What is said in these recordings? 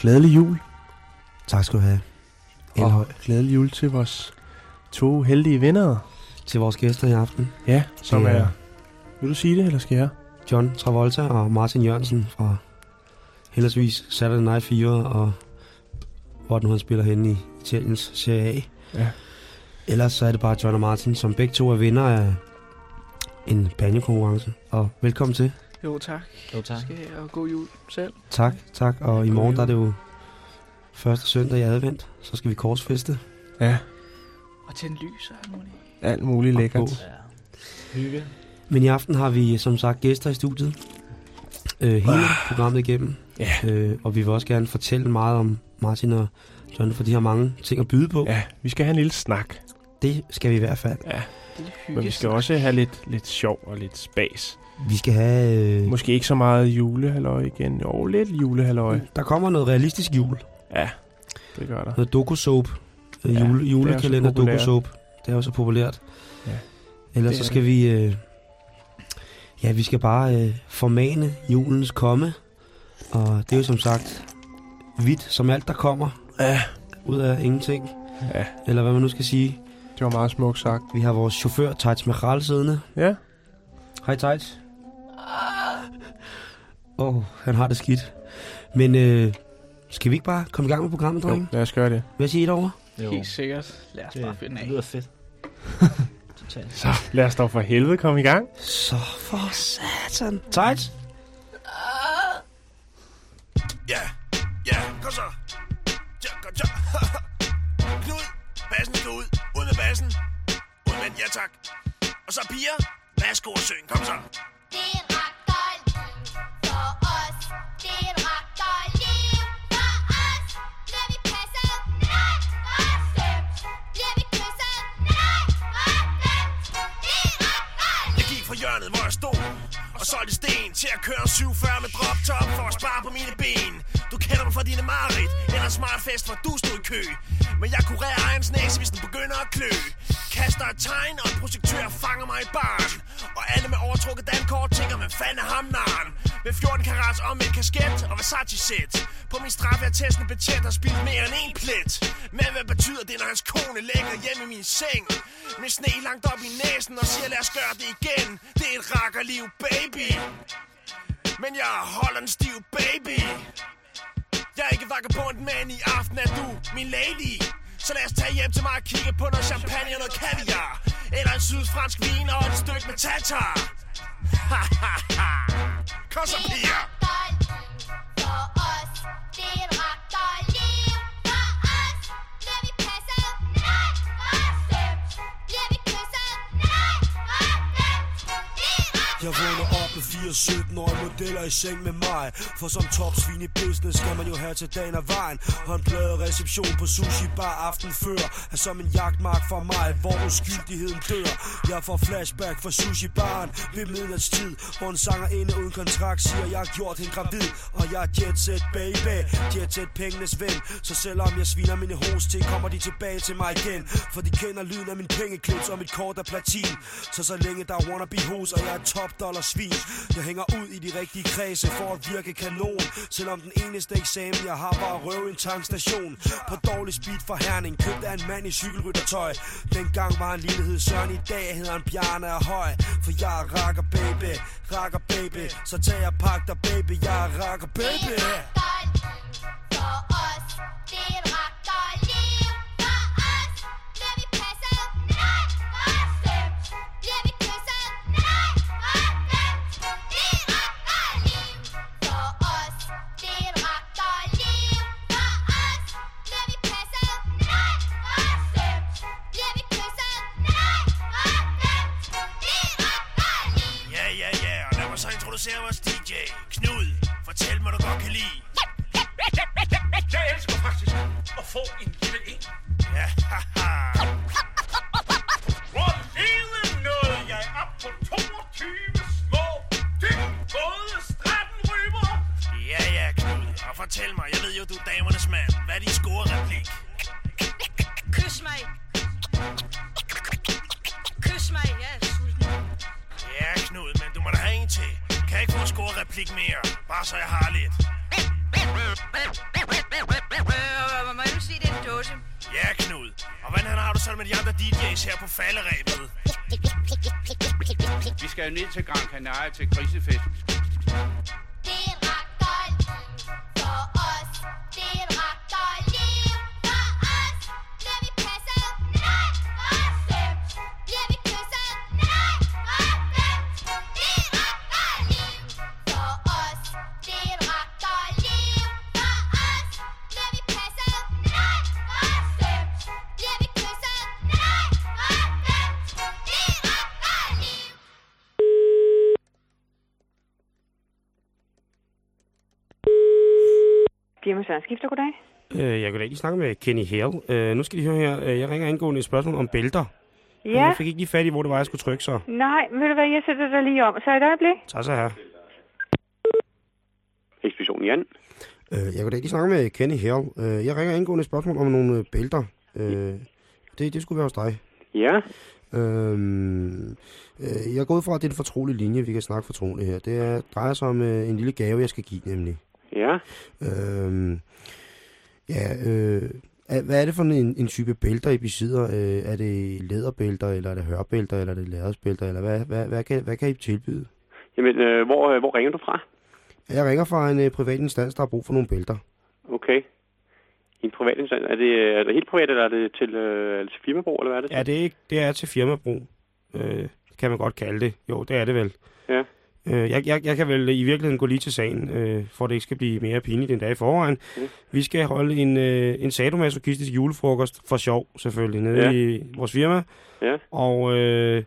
Glædelig jul. Tak skal du have. Og glædelig jul til vores to heldige venner. Til vores gæster i aften. Ja, som Det er-. Vil du sige det, eller skal jeg? John Travolta og Martin Jørgensen fra henholdsvis Saturday Night Fever og hvor nu han spiller henne i Italiens Serie A. Ja. Ellers så er det bare John og Martin, som begge to er vinder af en banjekonkurrence. Og velkommen til. Jo, tak. Jo, tak. Skal jeg og god jul selv. Tak, tak. Og i morgen der er det jo første søndag i advent. Så skal vi korsfeste. Ja, Og tænde lys og alt muligt. alt muligt Og lækkert. på. Ja. Hygge. Men i aften har vi som sagt gæster i studiet. Øh, hele programmet igennem. Ja. Øh, og vi vil også gerne fortælle meget om Martin og John, for de har mange ting at byde på. Ja, vi skal have en lille snak. Det skal vi i hvert fald. Ja, men vi skal også have lidt, lidt sjov og lidt spas. Vi skal have... Øh, Måske ikke så meget julehalløj igen. Jo, lidt julehalløj. der kommer noget realistisk jul. Ja, det gør der. Noget doku-soap. Øh, Ja, jule, det er julekalender doku-soap. Det er jo så populært. Ja, Ellers det så skal vi... Øh, ja, vi skal bare øh, formane julens komme. Og det er jo som sagt vidt som alt, der kommer Ja, ud af ingenting. ja, Eller hvad man nu skal sige. det var meget smukt sagt. Vi har vores chauffør, Tej Meral, siddende. Ja, Hej, Tej. Åh, oh, han har det skidt. Men øh, skal vi ikke bare komme i gang med programmet, jo, dreng? lad os gøre det. Hvad siger I derovre? Jo. Helt sikkert. Lad os bare finde det af. lyder fedt. Totalt. Så lad os dog for helvede komme i gang. Så for satan. Tej? Ja, ja, kom så. Ja, kom så. Knud, bassen skal ud. Ud med bassen. Ud med den, ja tak. Og så piger, værsgo og syng. Kom så. Det er hjørnet, hvor jeg stod og solgte sten til at køre 47 med drop top for at spare på mine ben. Du kender mig fra dine mareridt, eller en smart fest, hvor du stod i kø. Men jeg kurerer egens næse, hvis den begynder at klø. Kaster et tegn, og en projektør fanger mig i barn. Og alle med overtrukket dankort tænker, man fanden ham naren? Med 14 karats om en kasket og Versace sæt. På min straf er testen betjent og spildt mere end en plet. Men hvad betyder det, når hans kone ligger hjemme i min seng? Med sne langt op i næsen og siger, lad os gøre det igen. Det er et rakkerliv, baby. Men jeg holder en stiv baby. Jeg er ikke vagabond, men i aften er du min lady. Så lad os tage hjem til mig og kigge på noget champagne og noget kaviar. Eller en sydfransk vin og et stykke med tatar. Kom så, piger. For os. Det er en ragdolliv for os. Bliver vi passet? Nej, hvor slemt. Bliver vi kysset? Nej, hvor slemt. Det er Jeg vågner med fire 17-årige modeller i seng med mig. For som topsvin i business skal man jo have til dagen af vejen. Og en plade reception på sushi bar aften før Er som en jagtmark for mig, hvor uskyldigheden dør. Jeg får flashback fra sushi baren ved midnatstid Hvor en sanger inde uden kontrakt siger, jeg har gjort hende gravid Og jeg er jet set baby, jet set pengenes ven. Så selvom jeg sviner mine hos til, kommer de tilbage til mig igen. For de kender lyden af min pengeklips og mit kort af platin. Så så længe der er wannabe hos, og jeg er top dollar svin jeg hænger ud i de rigtige kredse for at virke kanon. Selvom den eneste eksamen jeg har var at røve en tankstation. På dårlig speed for herning, købte af en mand i cykelryttertøj. Dengang var han lille hed Søren, i dag hedder han Bjarne og Høj. For jeg er rakker baby, rakker baby. Så tag og pak dig baby, jeg er rakker baby. For os. Det er en Servers DJ. Knud, fortæl mig, du godt kan lide. Jeg elsker faktisk at få en fik mere, bare så jeg har lidt. Nu sige, det? Ja, Knud. Og hvordan har du så med de andre DJ's her på falderæbet? Vi skal jo ned til Gran Canaria til grisefest. Søren Skifter, goddag. Øh, jeg kan da lige snakke med Kenny Hale. Øh, nu skal de høre her. Øh, Jeg ringer angående et spørgsmål om bælter. Ja, Jeg fik ikke lige fat i, hvor det var, jeg skulle trykke så. nej, ved du hvad, jeg sætter dig lige om. Så et øjeblik. Tak så her. Ekspedition Jan. Øh, jeg kan da lige snakke med Kenny Hale. Øh, jeg ringer angående et spørgsmål om nogle øh, bælter. Øh, det, det skulle være hos dig. Ja, Øhm, øh, jeg er gået fra, at det er en fortrolig linje, vi kan snakke fortroligt her. Det er, drejer sig om øh, en lille gave, jeg skal give nemlig. Ja. Øhm, ja, øh, hvad er det for en, en type bælter, I besidder? Øh, er det læderbælter, eller er det hørbælter, eller er det lærredsbælter, eller hvad, hvad, hvad, kan, hvad kan I tilbyde? Jamen, øh, hvor, øh, hvor ringer du fra? Jeg ringer fra en øh, privat instans, der har brug for nogle bælter. Okay. I en privat instans. Er det, er det helt privat, eller er det til, øh, er det til firmabrug, eller hvad er det? Ja, det er, ikke, det er til firmabrug. Øh, kan man godt kalde det. Jo, det er det vel. Ja. Øh, jeg, jeg, jeg kan vel i virkeligheden gå lige til sagen, øh, for at det ikke skal blive mere pinligt end dag i forvejen. Ja. Vi skal holde en, øh, en sadomasochistisk julefrokost for sjov, selvfølgelig, nede Ja. i vores firma. Ja. Og øh,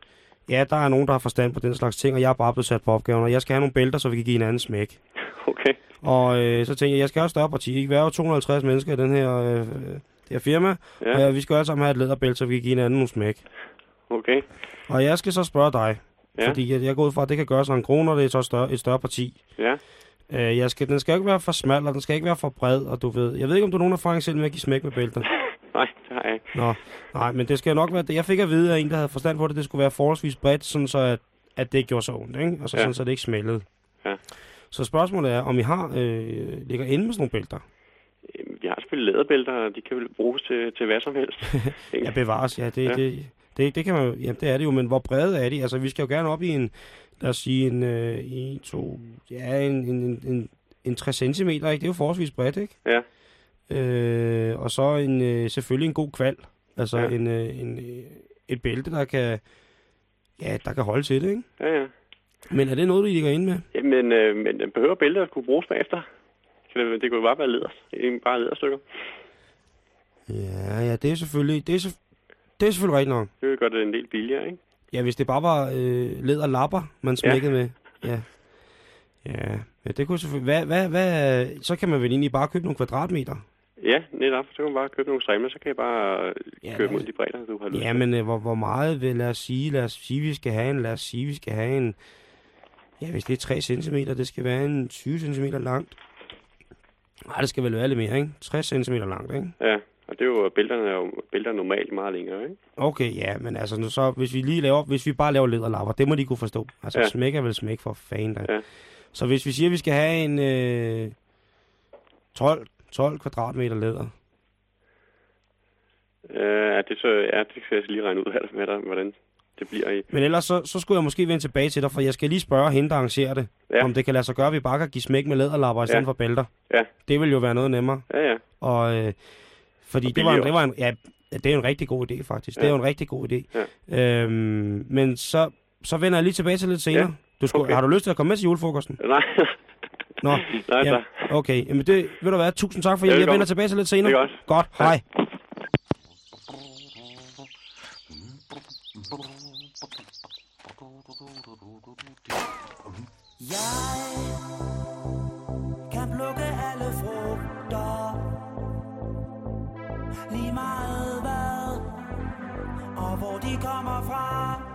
ja, der er nogen, der har forstand på den slags ting, og jeg er bare blevet sat på opgaven, og jeg skal have nogle bælter, så vi kan give hinanden smæk. Okay. Og øh, så tænker jeg, jeg skal have et større parti. Vi er jo 250 mennesker i den her, øh, det her firma, Ja, og vi skal alle sammen have et læderbælte, så vi kan give hinanden nogle smæk. okay. Og jeg skal så spørge dig, Ja. fordi jeg, jeg går ud fra, at det kan gøre sig en kroner, det er så større, et større parti. Ja. Øh, jeg skal, den skal ikke være for smal, og den skal ikke være for bred, og du ved... Jeg ved ikke, om du har nogen erfaring selv med at give smæk med bælter. Nej, det har jeg ikke. Nå, nej, men det skal nok være... Jeg fik at vide af en, der havde forstand på det, det skulle være forholdsvis bredt, sådan så at, at det ikke gjorde så ondt, ikke? Altså Ja. sådan, så det ikke smældede. Ja. Så spørgsmålet er, om I har øh, ligger inde med sådan nogle bælter? Vi har selvfølgelig læderbælter, og de kan vel bruges til, til hvad som helst. Ja, bevares, ja. Det, ja. Det, det, det kan man jamen, det er det jo, men hvor brede er de? Altså, vi skal jo gerne op i en, lad os sige, en, øh, en to, ja, en, en, en, en, en 3 cm, ikke? Det er jo forholdsvis bredt, ikke? Ja. Øh, og så en, øh, selvfølgelig en god kval. Altså Ja. en, øh, en, øh, et bælte, der kan, ja, der kan holde til det, ikke? Ja, ja. Men er det noget, du ligger inde med? Jamen, øh, men den behøver bælter at kunne bruges bagefter. Kan det, det kunne jo bare være leder. Ikke Bare lederstykker. Ja, ja, det er selvfølgelig, det er, så, det er selvfølgelig rigtigt nok. Det vil gøre det en del billigere, ikke? Ja, hvis det bare var øh, læderlapper, man smækkede med. Ja. Ja, ja det kunne selvfølgelig... Hvad, hvad, hvad, så kan man vel egentlig bare købe nogle kvadratmeter. Ja, netop. Så kan man bare købe nogle strimler, så kan jeg bare øh, Ja, købe os- de bredder, du har lyst Ja, men øh, hvor, hvor meget vil, lad os sige, lad os sige, vi skal have en, lad os sige, vi skal have en, ja, hvis det er 3 cm, det skal være en 20 cm langt. Nej, det skal vel være lidt mere, ikke? 60 cm langt, ikke? Ja, og det er jo, bælterne er jo bælterne er normalt meget længere, ikke? Okay, ja, men altså, nu så, hvis vi lige laver, hvis vi bare laver læderlapper, det må de kunne forstå. Altså, Ja. smæk er vel smæk for fanden. Ja. Så hvis vi siger, at vi skal have en øh, 12, 12 kvadratmeter læder, Øh, ja, det, så, ja, det skal jeg lige regne ud af, hvad der, hvordan det bliver i. Men ellers så, så skulle jeg måske vende tilbage til dig, for jeg skal lige spørge hende, der arrangerer det, Ja. om det kan lade sig gøre, at vi bare kan give smæk med læderlapper i stedet for bælter. Ja. Det vil jo være noget nemmere. Ja, ja. Og, øh, fordi det var, det var en, ja, det er en rigtig god idé, faktisk. Det Ja. er jo en rigtig god idé. Ja. Øhm, men så, så vender jeg lige tilbage til lidt senere. Ja. Du skulle, Okay. Har du lyst til at komme med til julefrokosten? Nej, Nå, nej, ja, okay. Jamen det, ved du hvad, tusind tak for hjælp. Jeg vender tilbage til lidt senere. Det er godt. Godt, Hej. hej. Jeg kan plukke alle frugter Lige meget hvad Og hvor de kommer fra.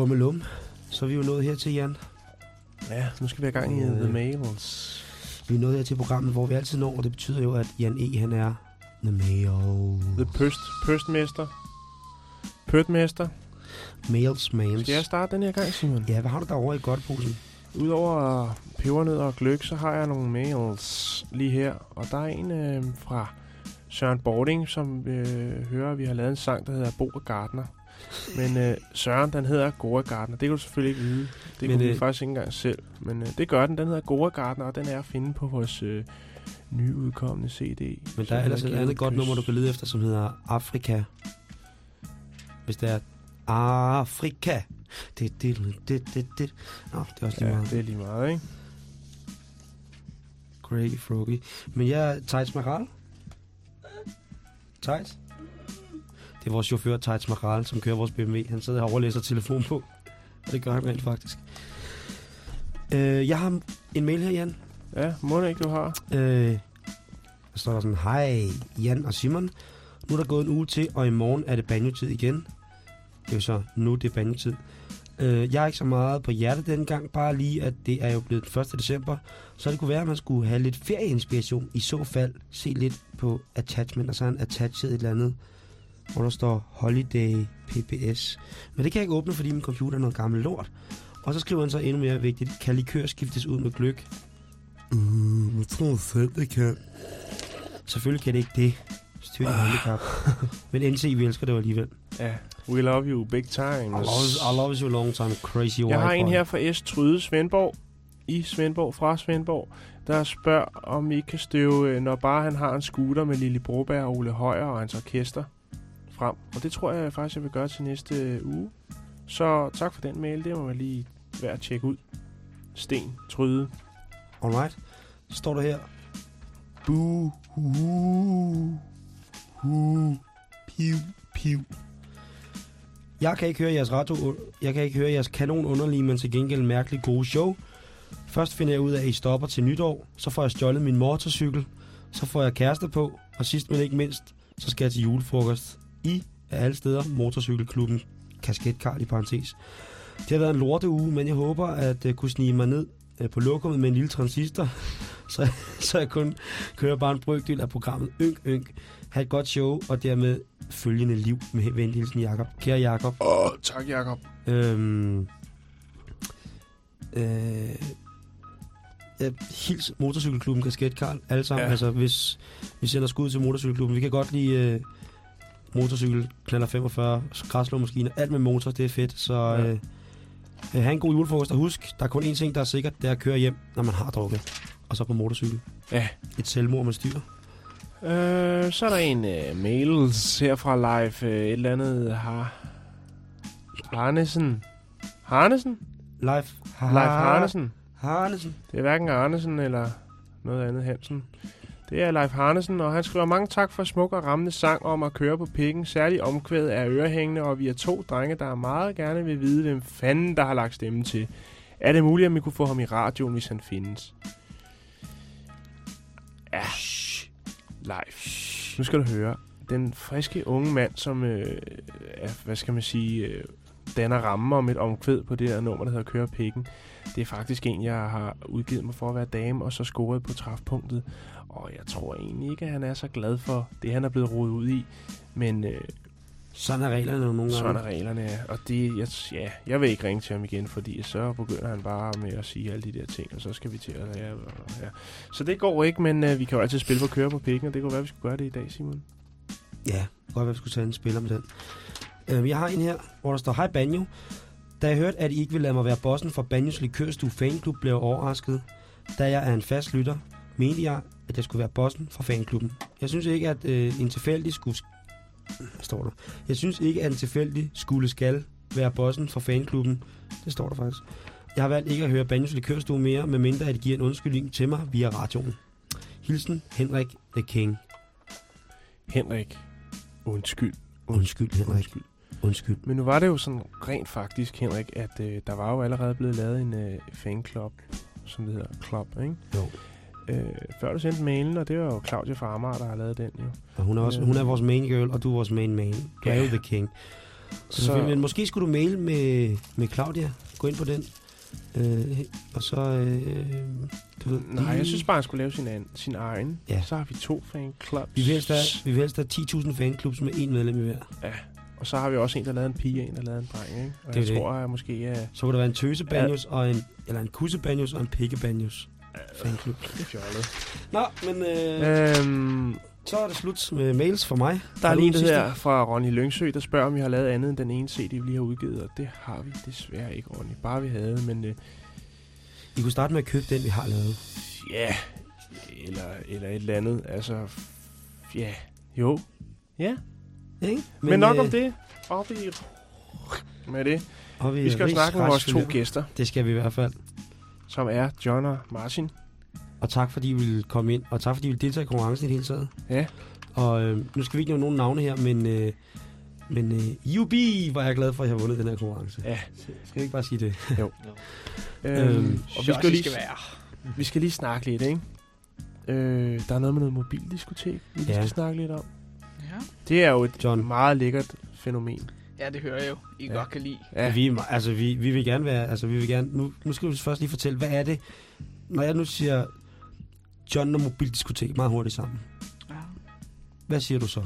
Bummelum. Så er vi jo nået her til, Jan. Ja, nu skal vi have gang i Øh. The Mails. Vi er nået her til programmet, hvor vi altid når, og det betyder jo, at Jan E. han er The Mail. The Pøst, Pøstmester. Pøtmester. Mails, mails. Skal jeg starte den her gang, Simon? Ja, hvad har du derovre i godtposen? Udover pebernødder og gløk, så har jeg nogle mails lige her. Og der er en øh, fra Søren Bording, som øh, hører, at vi har lavet en sang, der hedder Bo og Gardner. Men øh, Søren, den hedder Gora Gardner. Det kan du selvfølgelig ikke vide. Det Men, kunne vi øh, faktisk ikke engang selv. Men øh, det gør den. Den hedder Gora Gardner, og den er at finde på vores øh, nyudkommende CD. Men der er ellers et andet godt nummer, du kan lede efter, som hedder Afrika. Hvis det er Afrika. Det, det, det, det, det. Nå, det er også lige Ja, meget. det er lige meget, ikke? Crazy Froggy. Men jeg er Tights Maral. Tights. Det er vores chauffør, Tights Maral, som kører vores BMW. Han sidder herovre og læser telefon på. Og det gør han rent faktisk. Øh, jeg har en mail her, Jan. Ja, må det ikke, du har. Øh, der står der sådan, Hej Jan og Simon. Nu er der gået en uge til, og i morgen er det banjotid igen. Det er jo så nu, det er banjotid. Øh, jeg er ikke så meget på hjertet denne gang, bare lige, at det er jo blevet den 1. december. Så det kunne være, at man skulle have lidt ferieinspiration. I så fald se lidt på attachment, og så er han attachet et eller andet, hvor der står Holiday PPS. Men det kan jeg ikke åbne, fordi min computer er noget gammel lort. Og så skriver han så endnu mere vigtigt, kan likør skiftes ud med gløk? Mm, jeg tror selv, det kan. Selvfølgelig kan det ikke det. Styr Ah. uh. handicap. Men NC, vi elsker det alligevel. Ja, we love you big time. I love, I love you long time, crazy white Jeg har en boy. her fra S. Tryde Svendborg. I Svendborg, fra Svendborg, der spørger, om vi ikke kan støve, øh, når bare han har en scooter med Lille Broberg og Ole Højer og hans orkester frem. Og det tror jeg faktisk, jeg vil gøre til næste øh, uge. Så tak for den mail. Det må man lige være at tjekke ud. Sten Tryde. Alright. Så står der her. Boo, hu, hu, piu, piu. Jeg kan ikke høre jeres radio, jeg kan ikke høre jeres kanon underlige, men til gengæld mærkeligt gode show. Først finder jeg ud af, at I stopper til nytår. Så får jeg stjålet min motorcykel. Så får jeg kæreste på. Og sidst men ikke mindst, så skal jeg til julefrokost. I alle steder motorcykelklubben Kasket Karl i parentes. Det har været en lorteuge, men jeg håber at uh, kunne snige mig ned uh, på lokummet med en lille transistor, så, så jeg kun kører bare en brøkdel af programmet Ynk Ynk. Ha' et godt show, og dermed følgende liv med venlig hilsen Jakob. Kære Jakob. Åh, oh, tak Jakob. Øhm, øh, ja, hils motorcykelklubben Kasket Karl. Alle sammen. Ja. Ja. Altså, hvis vi sender skud til motorcykelklubben. Vi kan godt lide øh, motorcykel, knaller 45, græslåmaskiner. Alt med motor, det er fedt. Så Ja. øh, øh, have en god julefrokost. Og husk, der er kun én ting, der er sikkert. Det er at køre hjem, når man har drukket. Og så på motorcykel. Ja. Et selvmord med styr. Øh, så er der en uh, mails her fra live uh, et eller andet har Harnesen. Harnesen? Leif, Leif Harnesen. Harnesen. Det er hverken Arnesen eller noget andet Hansen. Det er Leif Harnesen, og han skriver mange tak for smuk og rammende sang om at køre på pikken. Særligt omkvædet er ørehængende, og vi er to drenge, der meget gerne vil vide, hvem fanden der har lagt stemme til. Er det muligt, at vi kunne få ham i radioen, hvis han findes? Ja. Leif. Nu skal du høre. Den friske unge mand, som øh, er, hvad skal man sige, øh, danner ramme om et omkvæd på det her nummer, der hedder Køre Pikken. Det er faktisk en, jeg har udgivet mig for at være dame, og så scoret på træfpunktet. Og jeg tror egentlig ikke, at han er så glad for det, han er blevet rodet ud i. Men øh, Sådan er reglerne jo nogle gange. sådan er reglerne, ja. Og det, jeg, ja, jeg vil ikke ringe til ham igen, fordi så begynder han bare med at sige alle de der ting, og så skal vi til at. Og, ja. Så det går ikke, men øh, vi kan jo altid spille på køre på pikken, og det kunne være, at vi skulle gøre det i dag, Simon. Ja, det kunne godt være, vi skulle tage en spiller med den. Øh, jeg har en her, hvor der står, Hej Banjo. Da jeg hørte, at I ikke ville lade mig være bossen for Banjos Likørstue Fanklub, blev jeg overrasket. Da jeg er en fast lytter, mente jeg, at jeg skulle være bossen for fanklubben. Jeg synes ikke, at øh, en tilfældig skulle... Hvad står der? Jeg synes ikke, at en tilfældig skulle skal være bossen for fanklubben. Det står der faktisk. Jeg har valgt ikke at høre Banjos Likørstue mere, medmindre at de giver en undskyldning til mig via radioen. Hilsen Henrik The King. Henrik, undskyld. Undskyld, Henrik. Undskyld. Undskyld. Men nu var det jo sådan rent faktisk, Henrik, at øh, der var jo allerede blevet lavet en øh, fanklub, som det hedder, Club, ikke? Jo. Øh, før du sendte mailen, og det var jo Claudia fra Amager, der har lavet den jo. Og hun er, også, Øh, hun er vores main girl, og du er vores main man. Du er Ja. jo the king. Så... Så, men måske skulle du maile med, med Claudia. Gå ind på den. Øh, og så... Øh, du ved, Nej, jeg synes bare, han skulle lave sin, an, sin egen. Ja. Så har vi to fanclubs. Vi vil helst have, vi vil helst have 10.000 fanklubs med én medlem i hver. Ja. Og så har vi også en, der lavede en pige, og en, der lavede en dreng, ikke? Og Det er jeg det. tror, at måske... Uh, Så kunne der være en tøsebanjos og en... Eller en kussebanjos og en pikkebanjos. Fanklub. Fjollet. Nå, men... Øh, Øhm, så er det slut med mails for mig. der er lige en, hedder fra Ronny Lyngsø, der spørger, om vi har lavet andet end den ene CD, vi lige har udgivet. Og det har vi desværre ikke, Ronny. Bare vi havde, men... Uh, I kunne starte med at købe den, vi har lavet. ja, eller, eller et eller andet. Altså, ja, jo. Ja, Ikke? men, men nok øh, om det. Op i med det. Og Vi skal snakke med vores to gæster, Det skal vi i hvert fald. som er John og Martin. Og tak fordi I ville komme ind. Og tak fordi I ville deltage i konkurrencen i det hele taget. Ja. Og øh, nu skal vi ikke nævne nogen navne her, men... Øh, men øh, Jubi, hvor er jeg glad for, at jeg har vundet den her konkurrence. Ja. Skal vi ikke bare sige det? Jo. Øhm, Øhm, og vi skal, I lige, skal være. vi skal lige snakke lidt, ikke? Øh, der er noget med noget mobildiskotek, vi Ja. skal snakke lidt om. Ja. Det er jo et John. meget lækkert fænomen. ja, det hører jeg jo. I Ja. godt kan lide. Ja. Vi, altså, vi, vi vil gerne være... Altså, vi vil gerne... Nu, nu skal vi først lige fortælle, hvad er det... Når jeg nu siger John og mobildiskotek meget hurtigt sammen. Ja. Hvad siger du så?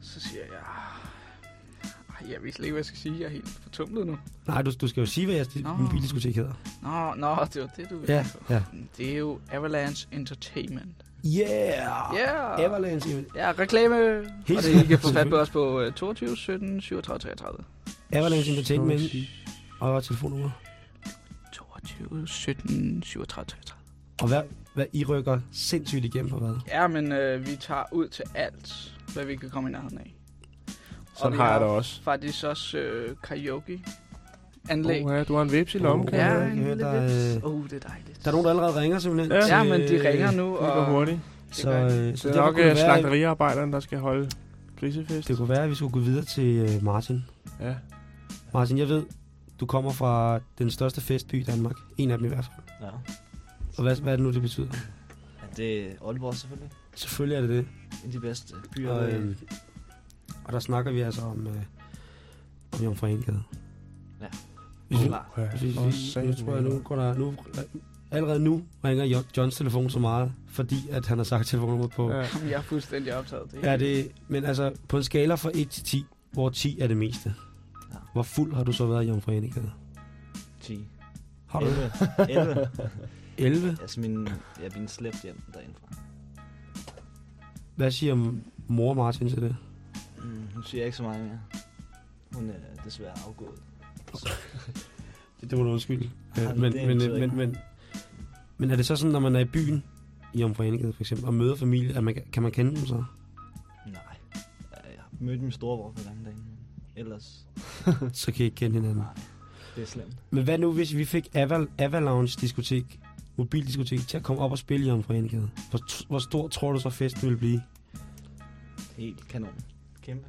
Så siger jeg... Ej, jeg ved slet ikke, hvad jeg skal sige. Jeg er helt fortumlet nu. Nej, du, du skal jo sige, hvad jeres Nå. mobildiskotek hedder. Nå, nå, det var det, du ville Ja, ja. Det er jo Avalanche Entertainment. Yeah! Yeah! Jamen. Ja, reklame. Helt og det, I kan få fat på os på øh, 22 17 37 33. Avalanche Entertainment. Og telefonnummer. 22 17 37 33. Og hvad, hvad I rykker sindssygt igennem for hvad? Ja, men øh, vi tager ud til alt, hvad vi kan komme i nærheden af. Sådan vi har jeg det også. faktisk også øh, karaoke anlæg. Oh, ja, du har en vips i lommen, kan ja, jeg en høre, lille der er, vips. øh, oh, det er dejligt. Der er nogen, der allerede ringer simpelthen. Ja. til, Ja, men de ringer nu, Det går og hurtigt. Så, gør de. øh, så Så det er nok øh, være, slagteriarbejderen, der skal holde grisefest. det kunne være, at vi skulle gå videre til øh, Martin. Ja. Martin, jeg ved, du kommer fra den største festby i Danmark. En af dem i hvert fald. Ja. Og hvad, hvad er det nu, det betyder? ja. Det er Aalborg selvfølgelig. Selvfølgelig er det det. En af de bedste byer. Og, Og, øh, og der snakker vi altså om, øh, om Jomfru Anegade. Ja. Hvis vi, hvis vi, vi, nu tror jeg, nu går der, nu, allerede nu ringer Jo- Johns telefon så meget, fordi at han har sagt telefonnummeret på. Ja. Jamen, jeg er fuldstændig optaget. Det er Ja, det, men altså, på en skala fra 1 til 10, hvor 10 er det meste. Ja. Hvor fuld har du så været i Jomfru Anegade? 10. Har du det? 11. 11. 11? altså min, jeg er blevet slæbt hjem derindefra. Hvad siger mor Martin til det? Mm, hun siger ikke så meget mere. Hun er desværre afgået. Det, det må du undskylde. Ja, det men, men, ikke men, men, men er det så sådan, når man er i byen, i Anegade for eksempel, og møder familie, at man, kan man kende dem så? nej. Jeg har mødt min storebror for den dag. men Ellers, Så kan I ikke kende hinanden. nej. Det er slemt. Men hvad nu, hvis vi fik Aval Avalanche diskotek, mobildiskotek, til at komme op og spille i Anegade? Hvor, hvor stor tror du så festen ville blive? Helt kanon. Kæmpe.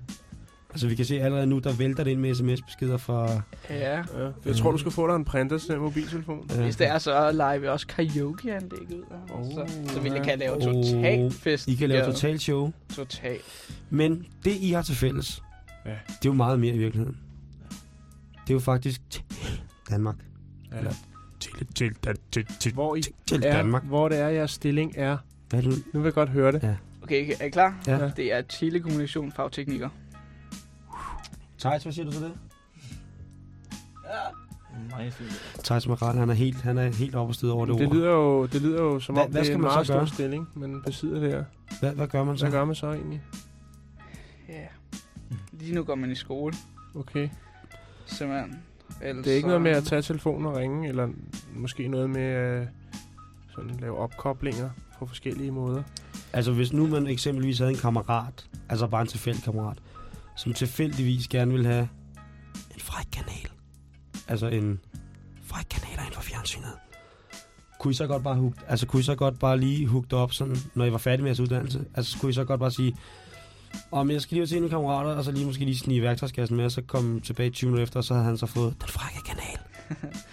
Altså vi kan se allerede nu, der vælter det ind med sms-beskeder fra... Ja. Ja. Jeg tror, du skal få dig en printer til mobiltelefon. Ja. Hvis det er, så leger vi også karaoke-anlæg ud. Oh, så, så vi ja. kan lave Oh, total fest. I kan lave Ja, total show. Total. Men det, I har til fælles, Ja. det er jo meget mere i virkeligheden. Det er jo faktisk Danmark. Ja. Eller til, til, til, til, Hvor, I til, til er, Danmark. hvor det er, jeres stilling er. Hvad er det? Nu vil jeg godt høre det. Ja. Okay, er I klar? Ja. Det er telekommunikation fagtekniker. Thijs, hvad siger du til det? Fint. Thijs Maral, han er helt, han er helt oppe og over det, Det ord. lyder jo, det lyder jo som Hvad- om, hvad det er en meget stor gøre? stilling, man besidder der. Hvad, hvad gør man så? Hvad gør man så egentlig? Ja. Lige nu går man i skole, Okay. simpelthen. Ellers Det er ikke noget med at tage telefonen og ringe, eller måske noget med at sådan lave opkoblinger på forskellige måder. Altså hvis nu man eksempelvis havde en kammerat, altså bare en tilfældig kammerat, som tilfældigvis gerne vil have en fræk kanal. Altså en fræk kanal inden for fjernsynet. Kunne I så godt bare hook, altså kunne I så godt bare lige hugge det op sådan, når I var færdige med jeres uddannelse? Altså kunne I så godt bare sige, om jeg skal lige se til en kammerater, og så lige måske lige snige værktøjskassen med, og så komme tilbage 20 minutter efter, og så havde han så fået den frække kanal.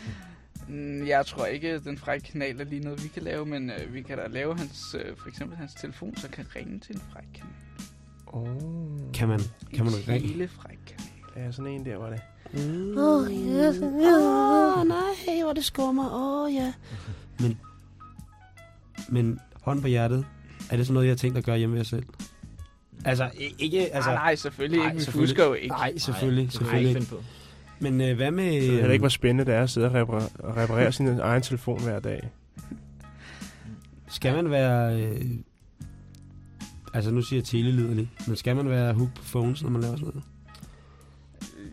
Mm, Jeg tror ikke, den frække kanal er lige noget, vi kan lave, men øh, vi kan da lave hans, øh, for eksempel hans telefon, så kan ringe til en fræk kanal. Oh. Kan man, kan man en ringe? telefræk kanal. Ja, sådan en der var det. Åh, oh, yes. Åh, nej, hvor det skummer. Åh, oh, ja. Men, men hånd på hjertet, er det sådan noget, jeg har tænkt at gøre hjemme ved jer selv? Altså, ikke... Altså, nej, nej, selvfølgelig ikke. Vi selvfølgelig. fusker jo ikke. Nej, selvfølgelig. Nej, selvfølgelig. ikke Men øh, hvad med... Jeg ved ikke, hvor spændende det er at sidde og reparere, og reparere sin egen telefon hver dag. Skal man være... Øh, altså, nu siger jeg telelyderlig, men skal man være hooked på phones, når man laver sådan noget?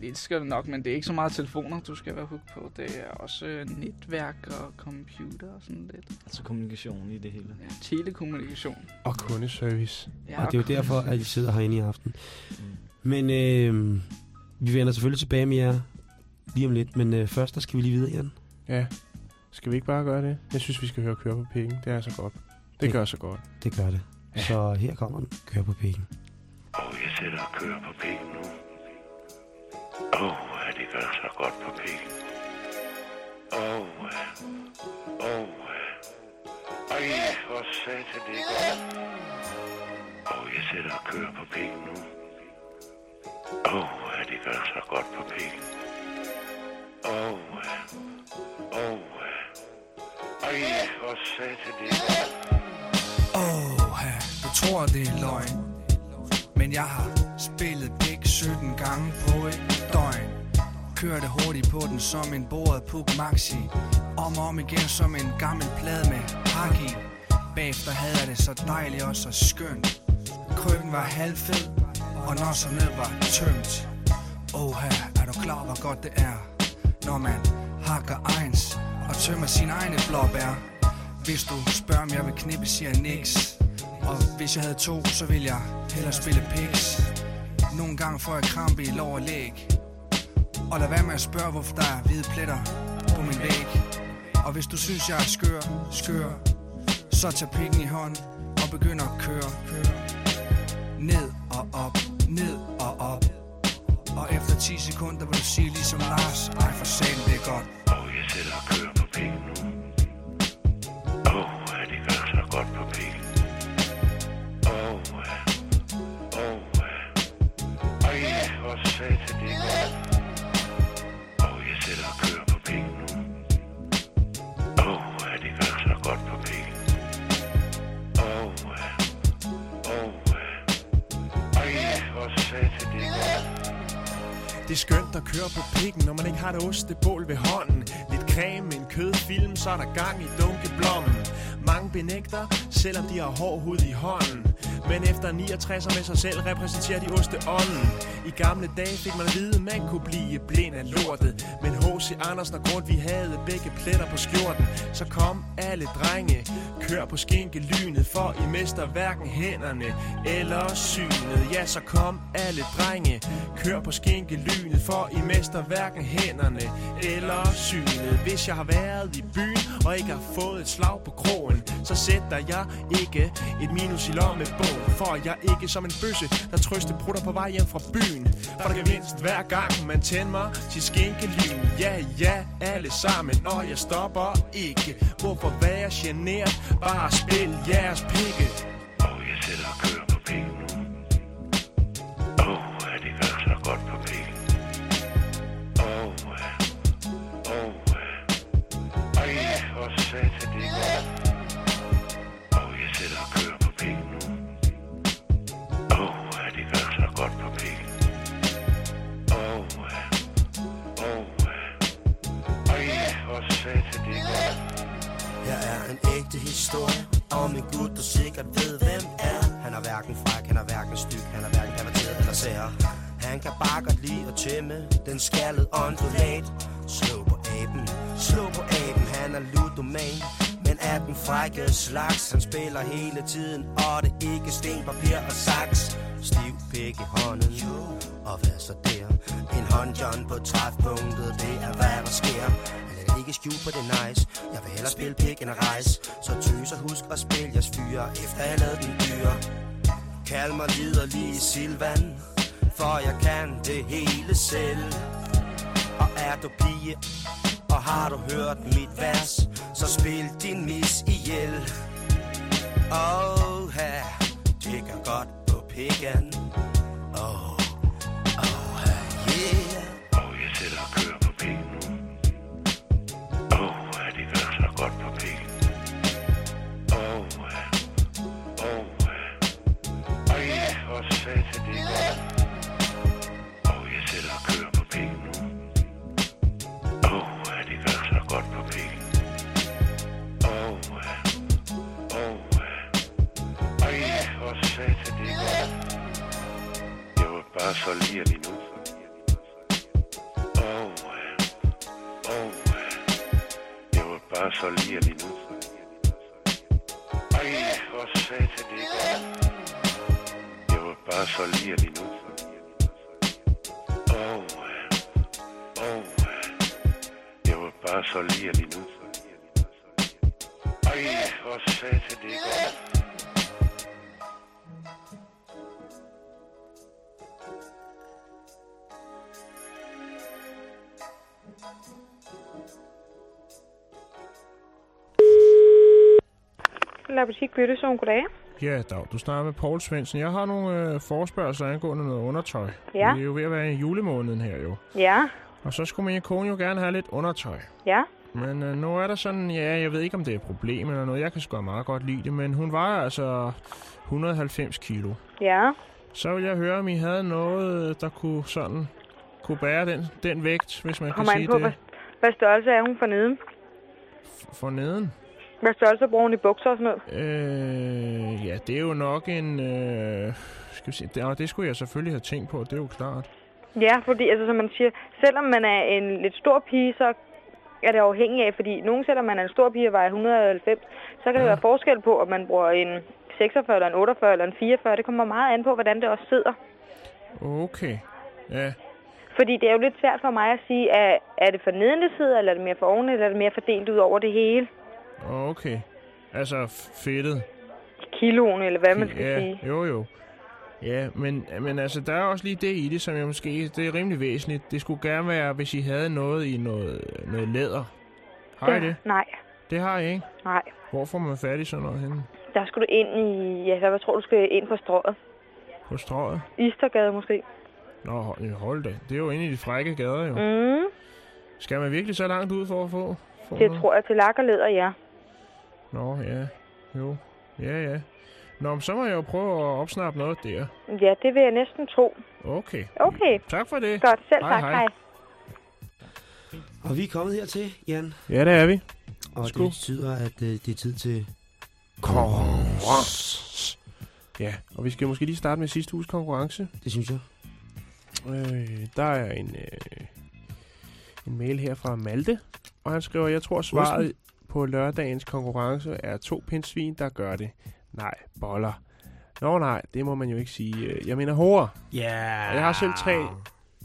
Lidt skal det nok, men det er ikke så meget telefoner, du skal være hooked på. Det er også øh, netværk og computer og sådan lidt. Altså kommunikation i det hele. Ja, telekommunikation. Og kundeservice. Ja, og det er jo derfor, at I sidder herinde i aften. Men øh, vi vender selvfølgelig tilbage med jer lige om lidt, men øh, først der skal vi lige videre, Jan. Ja. Skal vi ikke bare gøre det? Jeg synes, vi skal høre Køre på pikken. Det er så godt. Det- det gør så godt. Det gør det. Så her kommer den. Kør på pikken. Og jeg sætter og kører på pikken nu. Åh, oh, det gør så godt på pikken. Åh, oh, åh, ej, hvor satan det er godt. Og jeg sætter og kører på pikken nu. Åh, oh, det gør så godt på pikken. Åh, åh, ej, hvor satan det er godt. Åh, du tror det er løgn. Men jeg har spillet dæk 17 gange på et døgn. Kørte hurtigt på den som en bordet Puk Maxi. Om og om igen som en gammel plade med hak i Bagefter havde jeg det så dejligt og så skønt. Krøkken var halvfed Og når så ned var tømt. Åh, er du klar hvor godt det er Når man hakker egens Og tømmer sine egne blåbær? Hvis du spørger, om jeg vil knippe, siger niks. Og hvis jeg havde to, så ville jeg hellere spille piks. Nogle gange får jeg krampe i lår og læg. Og lad være med at spørge, hvorfor der er hvide pletter på min væg. Og hvis du synes, jeg er skør, skør, så tag pikken i hånd og begynd at køre. Ned og op, ned og op. Og efter 10 sekunder vil du sige ligesom Lars, ej for salen, det er godt. Og jeg sætter og kører på pikken nu. Åh, oh, det gør så godt på pikken. Det er skønt at køre på pikken, når man ikke har et ostebål ved hånden. Lidt creme, en kødfilm, så er der gang i dunkeblommen. Mange benægter, selvom de har hård hud i hånden. Men efter 69 med sig selv repræsenterer de osteånden. I gamle dage fik man at vide, at man kunne blive blind af lortet. Men H.C. Andersen og Grund, vi havde begge pletter på skjorten. Så kom alle drenge, kør på skinkelynet, for I mister hverken hænderne eller synet. Ja, så kom alle drenge, kør på skinkelynet, for I mister hverken hænderne eller synet. Hvis jeg har været i byen og ikke har fået et slag på krogen, så sætter jeg ikke et minus i lommebogen. For jeg ikke som en bøsse, der trøste prutter på vej hjem fra byen. For der gevinst hver gang man tænder mig til skænkelyn. Ja, ja, alle sammen, og jeg stopper ikke. Hvorfor være generet? Bare spil jeres pikke. Og jeg sætter og kører på penge nu. Åh, oh, det gør så godt på godt på pikken. Åh, åh, ej, hvor satan det godt. Jeg er en ægte historie om en gut, der sikkert ved, hvem er. Han er hverken fræk, han er hverken styg, han er hverken perverteret eller sær. Han kan bare godt lide at tæmme den skaldede ondulat. Slå kæben slå på aben, han er ludoman. Men er den frække slags, han spiller hele tiden, og det er ikke sten, papir og saks. Stiv pik i hånden, og hvad så der? En håndjohn på træfpunktet, det er hvad der sker. Han ikke skjul på det nice, jeg vil hellere spille pik end at rejse. Så tøs og husk at spille jeres fyre, efter jeg lavede din dyre. Kald mig liderlig Silvan, for jeg kan det hele selv er du pige Og har du hørt mit vers Så spil din mis ihjel. Åh, oh, her kan godt på pikken Åh, oh, oh, yeah. Og jeg sætter og kører på pikken nu. Åh, oh, er det gør så godt på pikken bare så lige lige nu. Oh, oh, jeg var bare så lige lige nu. Ej, hvor satan det er godt. Jeg var bare så lige lige nu. Oh, oh, jeg var bare så lige lige nu. Ej, hvor satan det er La Boutique Byttezone, goddag. Ja, dag. Du snakker med Paul Svendsen. Jeg har nogle øh, forspørgelser angående noget undertøj. Ja. Vi er jo ved at være i julemåneden her jo. Ja, Og så skulle min kone jo gerne have lidt undertøj. ja. Men øh, nu er der sådan, ja, jeg ved ikke om det er et problem eller noget. Jeg kan sgu meget godt lide det, men hun var altså 190 kilo. Ja. Så vil jeg høre, om I havde noget, der kunne sådan kunne bære den, den vægt, hvis man Kommer kan an sige på, det. hvad, hvad størrelse er hun for neden? For neden? Hvad størrelse bruger hun i bukser og sådan noget? Øh, ja, det er jo nok en... Øh, skal vi se, det, og det skulle jeg selvfølgelig have tænkt på, det er jo klart. Ja, fordi altså, som man siger, selvom man er en lidt stor pige, så er det afhængig af, fordi nogen selvom man er en stor pige og vejer 190, så kan ja. det være forskel på, om man bruger en 46 eller en 48 eller en 44. Det kommer meget an på, hvordan det også sidder. Okay, ja. Fordi det er jo lidt svært for mig at sige, er, er det for neden, det sidder, eller er det mere for oven, eller er det mere fordelt ud over det hele? Okay. Altså fedtet. Kiloen, eller hvad man skal ja, sige. jo jo. Ja, men, men altså, der er også lige det i det, som jeg måske... Det er rimelig væsentligt. Det skulle gerne være, hvis I havde noget i noget, noget læder. Har I det? Nej, Det har I, ikke? nej. Hvor får man fat i sådan noget henne? Der skulle du ind i, ja, hvad tror du skal ind på strået? På strøget? Istergade måske. Nå, hold, hold da. Det er jo inde i de frække gader, jo. Mm, Skal man virkelig så langt ud for at få? få det noget? tror jeg til lak og læder, ja. Nå, ja. Jo. Ja, ja. Nå, men så må jeg jo prøve at opsnappe noget der. Ja, det vil jeg næsten tro. Okay. Okay. Tak for det. Godt, selv Hej, tak. hej. Hej. Og vi er kommet hertil, Jan. Ja, det er vi. Og Skål. det betyder, at øh, det er tid til... Konkurrence. Ja, og vi skal måske lige starte med sidste uges konkurrence. Det synes jeg. Øh, der er en, øh, en mail her fra Malte, og han skriver, jeg tror svaret på lørdagens konkurrence er to pindsvin, der gør det. Nej, boller. Nå nej, det må man jo ikke sige. Øh, Jeg mener horer. Ja. Og jeg har selv tre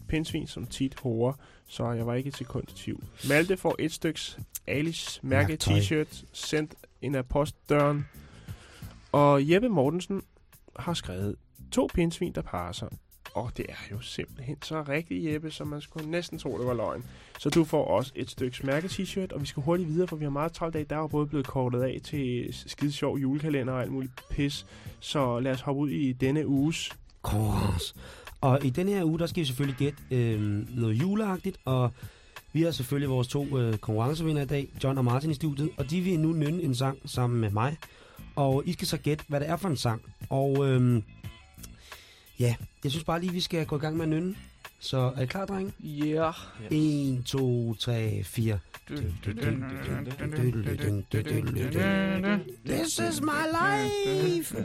pindsvin som tit horer, så jeg var ikke et sekund i tvivl. Malte får et styks Alice mærke t-shirt sendt ind af postdøren. Og Jeppe Mortensen har skrevet to pindsvin, der parer sig. Og det er jo simpelthen så rigtigt, Jeppe, som man skulle næsten tro, det var løgn. Så du får også et stykke mærke t-shirt, og vi skal hurtigt videre, for vi har meget travlt dag. Der er jo både blevet kortet af til skide sjov julekalender og alt muligt pis. Så lad os hoppe ud i denne uges Kors. Og i denne her uge, der skal vi selvfølgelig gætte øh, noget juleagtigt, og vi har selvfølgelig vores to øh, konkurrencevinder i dag, John og Martin i studiet, og de vil nu nynne en sang sammen med mig. Og I skal så gætte, hvad det er for en sang. Og øh, ja, jeg synes bare lige, vi skal gå i gang med at nynne. Så er I klar, drenge? Ja. 1, 2, 3, 4. This is my life.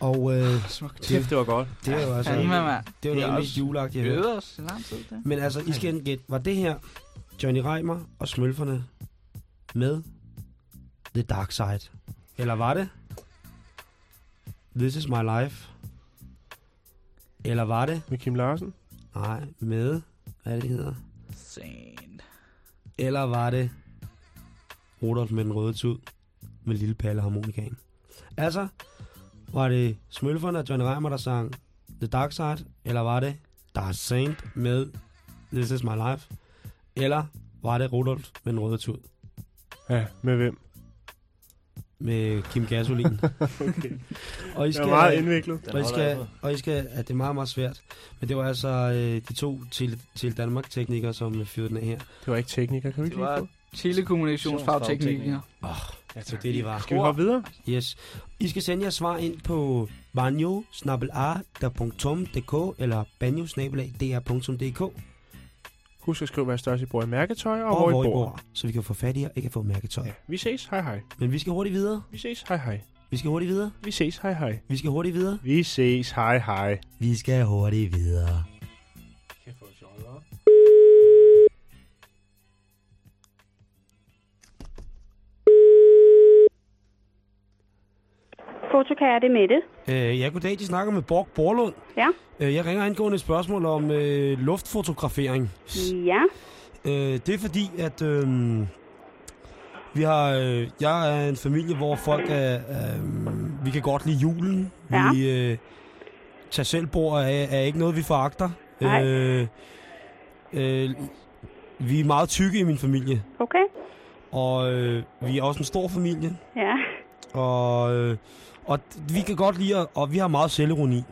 Og øh, Kæft, det var godt. Det er jo altså det var Det er mest juleagtigt, jeg har øvet hørt. os i lang tid, det. Men altså, I skal gætte, var det her Johnny Reimer og Smølferne med The Dark Side? Eller var det This is my life? Eller var det med Kim Larsen? Nej, med, hvad er det, det hedder? Sand. Eller var det Rudolf med den røde tud med lille palle harmonikaen? Altså, var det Smølferne og Johnny Reimer, der sang The Dark Side? Eller var det Dark Saint med This is my life? Eller var det Rudolf med den røde tud? Ja, med hvem? Med Kim Gasolin. okay. og I Det skal, er meget indviklet. Og I skal, og I skal, ja, det er meget, meget svært. Men det var altså øh, de to til, til Danmark-teknikere, som fyrede den af her. Det var ikke tekniker, kan vi Det ikke lige var telekommunikationsfagteknikere. Åh, oh, det var det, de var. Skal vi hoppe videre? Yes. I skal sende jeres svar ind på banjo eller banjo Husk at skrive, hvad størrelse I bruger i mærketøj, og, Og, hvor, hvor I bor. bor, så vi kan få fat i jer, ikke kan få mærketøj. Ja. Vi ses. Hej hej. Men vi skal hurtigt videre. Vi ses. Hej hej. Vi skal hurtigt videre. Vi ses. Hej hej. Vi skal hurtigt videre. Vi ses. Hej hej. Vi skal hurtigt videre. Fotokær, det er Mette. Øh, ja, goddag. De snakker med Borg Borlund. Ja. Øh, jeg ringer angående et spørgsmål om øh, luftfotografering. Ja. Øh, det er fordi, at øh, vi har, øh, jeg er en familie, hvor folk er, øh, vi kan godt lide julen. Ja. Vi, øh, tag selvbord er, er ikke noget, vi foragter. Nej. Øh, øh, vi er meget tykke i min familie, Okay. og øh, vi er også en stor familie. Ja. Og, øh, og vi kan godt lide, at- og vi har meget selvironi.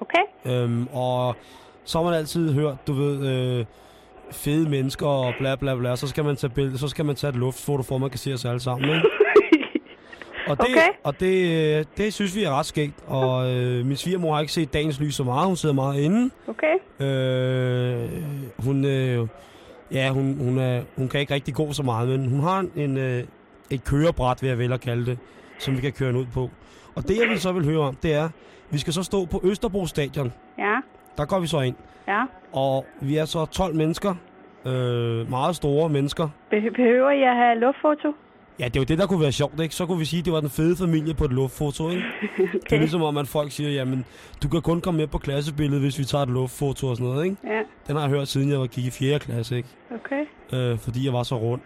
Okay. Øhm, og så har man altid hørt, du ved, øh, fede mennesker og bla bla bla, så skal man tage billede, så skal man tage et luftfoto, for man kan se os alle sammen, ikke? Og det, Okay. og det, øh, det synes vi er ret skægt, og øh, min svigermor har ikke set dagens lys så meget, hun sidder meget inde. Okay. Øh, hun, øh, ja, hun, hun, er, hun kan ikke rigtig gå så meget, men hun har en, øh, et kørebræt, vil jeg vel at kalde det, som vi kan køre ud på. Og det, jeg vil så vil høre om, det er, vi skal så stå på Østerbro Stadion. Ja. Der går vi så ind. Ja. Og vi er så 12 mennesker. Øh, meget store mennesker. Be- behøver I at have luftfoto? Ja, det er jo det, der kunne være sjovt, ikke? Så kunne vi sige, at det var den fede familie på et luftfoto, ikke? okay. Det er ligesom om, at folk siger, jamen, du kan kun komme med på klassebilledet, hvis vi tager et luftfoto og sådan noget, ikke? Ja. Den har jeg hørt, siden jeg var gik i 4. klasse, ikke? Okay. Øh, fordi jeg var så rund.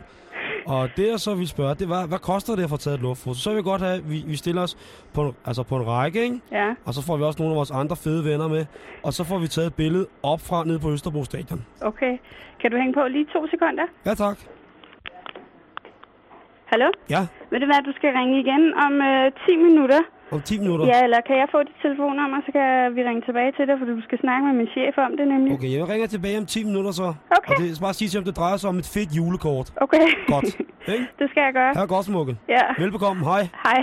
Og det, jeg så ville spørge, det var, hvad koster det at få taget et luftfoto? Så vil vi godt have, at vi, vi stiller os på en, altså på en række, ikke? Ja. Og så får vi også nogle af vores andre fede venner med. Og så får vi taget et billede op fra ned på Østerbro Stadion. Okay. Kan du hænge på lige to sekunder? Ja, tak. Hallo? Ja, Ved du hvad, du skal ringe igen om øh, 10 minutter. Om 10 minutter. Ja, eller kan jeg få dit telefonnummer, så kan vi ringe tilbage til dig, for du skal snakke med min chef om det nemlig. Okay, jeg ringer tilbage om 10 minutter så. Okay. Og det er bare at sige til, om det drejer sig om et fedt julekort. Okay. Godt. Ikke? det skal jeg gøre. Her er godt, smukke. Ja. Velbekomme. Hej. Hej.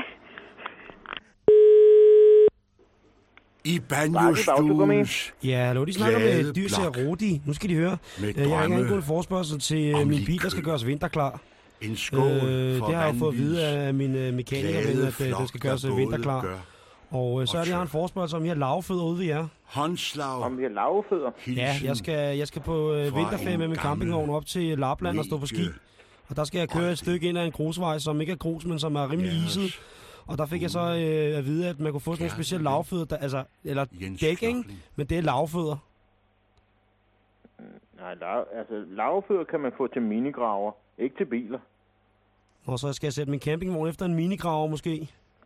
I banjostuens Ja, hallo, de snakker med Dyrs blok. Rodi. Nu skal de høre. Med Øh, jeg ringer drømme angående forspørgsel til øh, min bil, der skal gøres vinterklar. En skål øh, for Det har jeg fået at vide af min øh, mekaniker, glade ved, at øh, flok, skal gøres øh, vinterklar. gør Og øh, så er det, jeg har en forspørgsel om, I har lavfødder ude ved jer. Håndslag. Om vi har lavfødder? Ja, jeg skal, jeg skal på øh, vinterferie med min campingvogn op til Lapland og stå på ski. Og der skal jeg køre et stykke ind ad en grusvej, som ikke er grus, men som er rimelig iset. Og der fik jeg så øh, at vide, at man kunne få sådan nogle specielle lavfødder, der, altså, eller dæk, ikke? Men det er lavfødder. Nej, lav, altså lavfødder kan man få til minigraver, ikke til biler. Og så skal jeg sætte min campingvogn efter en minigraver måske.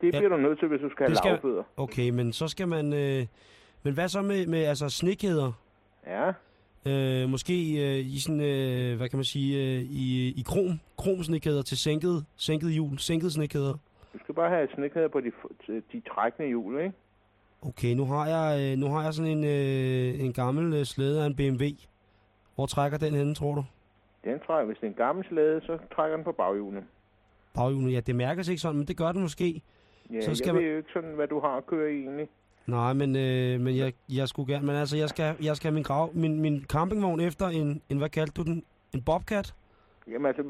Det bliver du nødt til, hvis du skal have Det skal- lavfødder. Okay, men så skal man... Øh, men hvad så med, med altså snekæder? Ja. Øh, måske øh, i sådan, øh, hvad kan man sige, øh, i, i krom, kromsnekæder til sænket, sænket hjul, sænket snekæder. Du skal bare have snekæder på de, de trækkende hjul, ikke? Okay, nu har jeg, øh, nu har jeg sådan en, øh, en gammel øh, slæde af en BMW. Hvor trækker den henne, tror du? Den trækker, hvis det er en gammel slæde, så trækker den på baghjulene. Baghjulet, ja, det mærkes ikke sådan, men det gør det måske. Ja, Så skal jeg man- ved jo ikke sådan, hvad du har at køre i egentlig. Nej, men, øh, men jeg, jeg skulle gerne, men altså, jeg skal, jeg skal have min, grav, min, min campingvogn efter en, en, hvad kaldte du den? En bobcat? Jamen altså,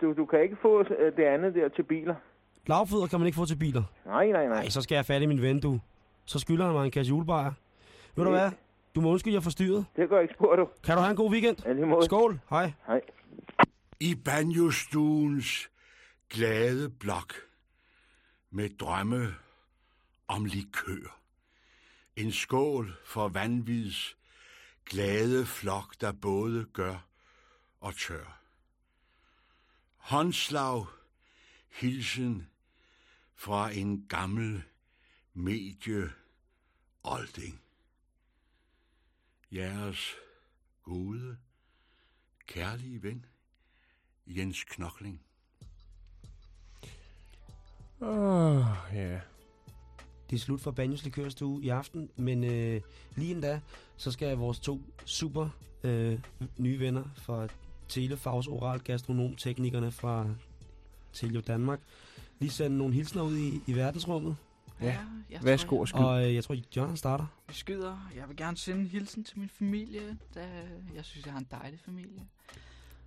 du, du kan ikke få øh, det andet der til biler. Lavfødder kan man ikke få til biler. Nej, nej, nej. Nej, så skal jeg fat i min ven, du. Så skylder han mig en kasse julebajer. Ved du hvad? Du må undskylde, jeg forstyrret. Det går ikke spurgt, du. Kan du have en god weekend? Ja. Skål. Hej. Hej. I banjostuens glade blok med drømme om likør. En skål for vanvids glade flok, der både gør og tør. Håndslag, hilsen fra en gammel medie olding. Jeres gode, kærlige ven, Jens Knokling. Åh, oh, ja. Det er slut for Banjos Likørstue i aften, men øh, lige endda, så skal vores to super øh, nye venner fra Telefags Oral Gastronom Teknikerne fra Telio Danmark lige sende nogle hilsner ud i, i verdensrummet. Ja, jeg Værsgo tror, og skyd. Og øh, jeg tror, han starter. Vi skyder. Jeg vil gerne sende en hilsen til min familie, da jeg synes, jeg har en dejlig familie.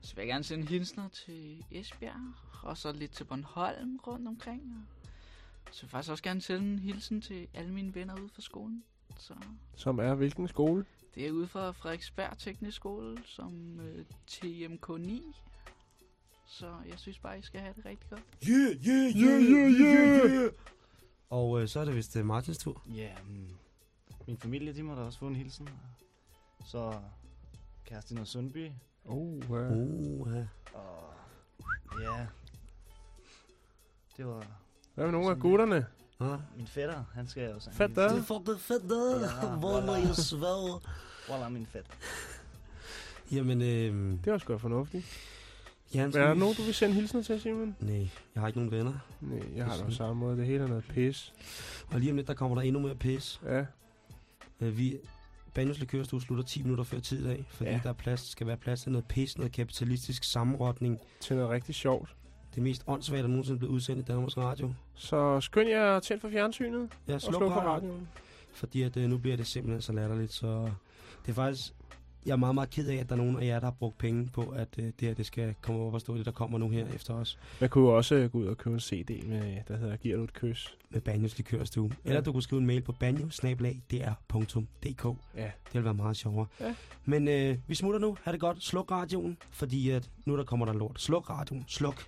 Så vil jeg gerne sende hilsner til Esbjerg, og så lidt til Bornholm rundt omkring. Og så vil jeg faktisk også gerne sende en hilsen til alle mine venner ude fra skolen. Så Som er hvilken skole? det er ude fra Frederiksberg Teknisk Skole, som øh, TMK9. Så jeg synes bare, I skal have det rigtig godt. Yeah, yeah, yeah, yeah, yeah, yeah. Og øh, så er det vist uh, Martins tur. Ja, mm, min familie, de må da også få en hilsen. Så Kerstin og Sundby. Oh, Uh, ja. Og ja, det var... Hvad med nogle af gutterne? Ja. Min fætter, han skal jo sige. Fætter? Det er fucking fætter. Hvor må jeg svare? Voilà, min fætter. Jamen, øh, Det var sgu da fornuftigt. Ja, er der nogen, du vil sende hilsner til, Simon? Nej, jeg har ikke nogen venner. Nej, jeg har det på samme måde. Det hele er noget pis. Og lige om lidt, der kommer der endnu mere pis. Ja. Øh, vi, Banjos Likørstue slutter 10 minutter før tid i dag, fordi Ja. der er plads, skal være plads til noget pis, noget kapitalistisk sammenrotning. Til noget rigtig sjovt. Det mest åndssvagt, der nogensinde blevet udsendt i Danmarks Radio. Så skynd jer tænd for fjernsynet. Ja, og sluk, sluk for radioen. radioen. Fordi at, øh, nu bliver det simpelthen så latterligt, så det er faktisk... Jeg er meget, meget ked af, at der er nogen af jer, der har brugt penge på, at øh, det her det skal komme op og stå det, der kommer nu her efter os. Man kunne jo også øh, gå ud og købe en CD med, der hedder Giver du et kys? Med Banjos Likørstue. Ja. Eller du kunne skrive en mail på banjo-dr.dk. Ja. Det vil være meget sjovere. Ja. Men øh, vi smutter nu. Ha' det godt. Sluk radioen, fordi at nu der kommer der lort. Sluk radioen. Sluk.